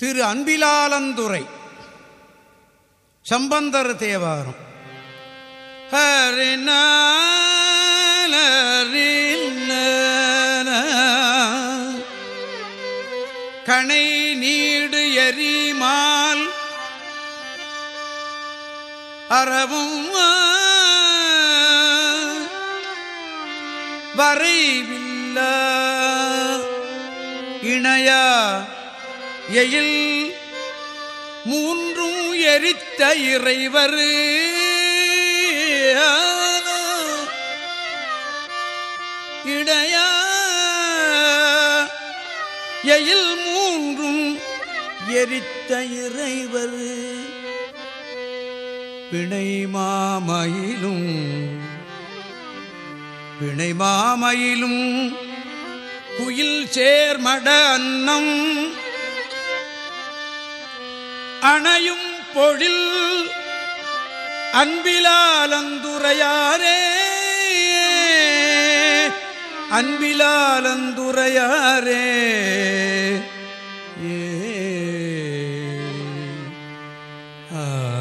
திரு அன்பிலாலந்துரை சம்பந்தர் தேவாரம். கணை நீடு எரிமால். அறவும் வரைவில்ல. இணையா எயில் மூன்றும் எரித்த இறைவர். இடையா எயில் மூன்றும் எரித்த இறைவர். பிணை மாமயிலும் பிணை மாமயிலும் குயில் சேர்மட அன்னம். அணையும் பொழில் அன்பிலாலந்துரையாரே. அன்பிலாலந்துரையாரே. ஏ. ஆ.